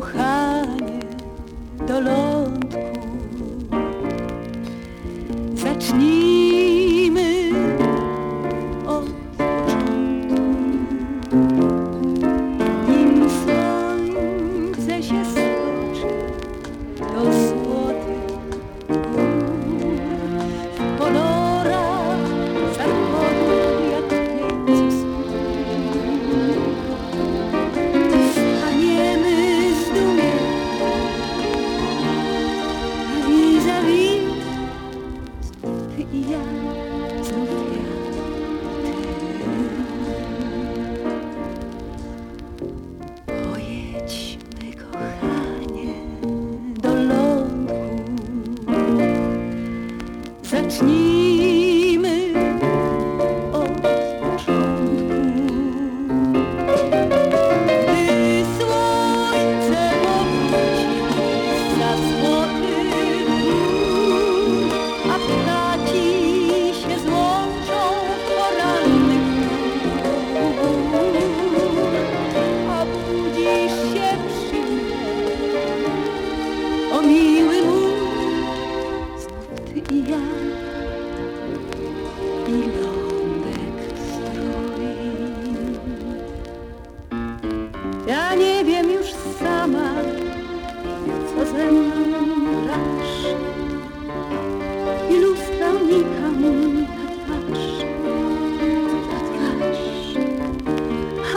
kochanie, do lądku. Zacznijmy od początku.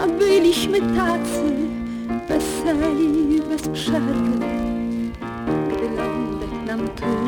a byliśmy tacy weseli bez przerwy, gdy lądek nam tu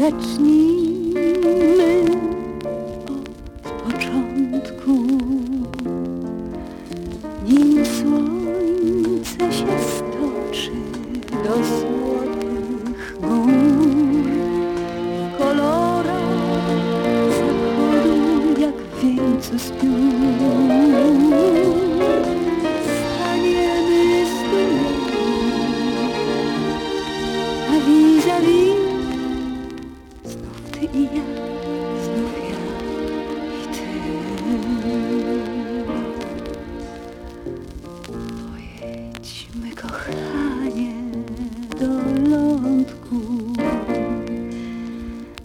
Zacznijmy od początku, nim słońce się stoczy do złotych gór. W kolorach zachodu jak wieńcu spiór.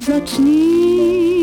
Zacznij.